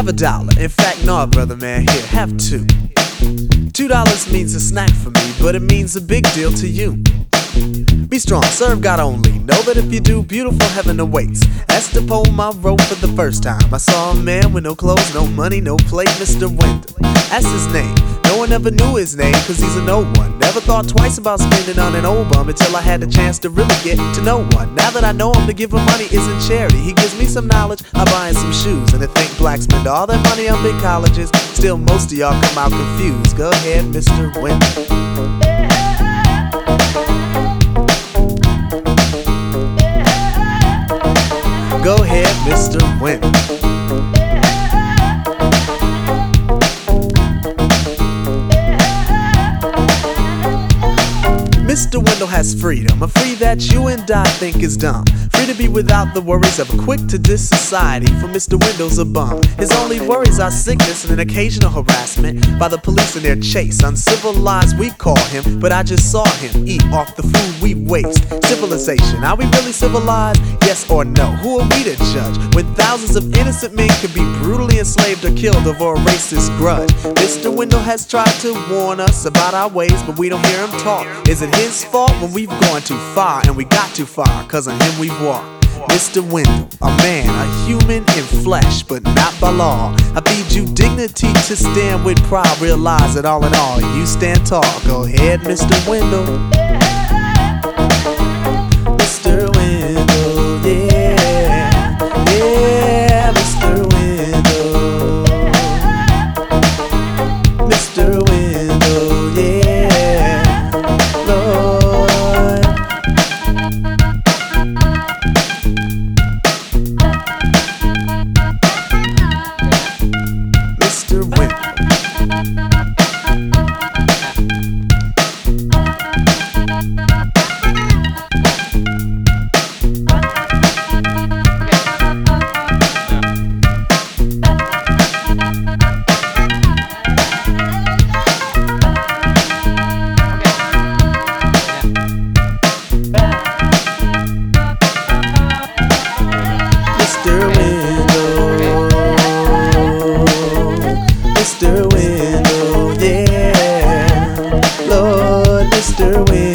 Have a dollar. In fact, no, brother man, here, have two. Two dollars means a snack for me, but it means a big deal to you. Strong, serve God only. Know that if you do, beautiful heaven awaits. That's the poem I wrote for the first time. I saw a man with no clothes, no money, no plate, Mr. Wendal. That's his name. No one ever knew his name, cause he's a no one. Never thought twice about spending on an old bum until I had the chance to really get to know one. Now that I know him, to give him money isn't charity. He gives me some knowledge, I buy him some shoes. And to think blacks spend all their money on big colleges, still most of y'all come out confused. Go ahead, Mr. Wendal. Go ahead, Mr. Wendal. Mr. Wendal has freedom, a free that you and I think is dumb. Free to be without the worries of a quick to diss society, for Mr. Wendal's a bum. His only worries are sickness and an occasional harassment by the police in their chase. Uncivilized, we call him, but I just saw him eat off the food we waste. Civilization, are we really civilized? Yes or no? Who are we to judge when thousands of innocent men could be brutally enslaved or killed over a racist grudge? Mr. Wendal has tried to warn us about our ways, but we don't hear him talk. Is it his fault when we've gone too far and we got too far? Cause on him we've walked. Mr. Wendal, a man, a human in flesh, but not by law. I feed you dignity to stand with pride. Realize that all in all, you stand tall. Go ahead, Mr. Wendal. sister with.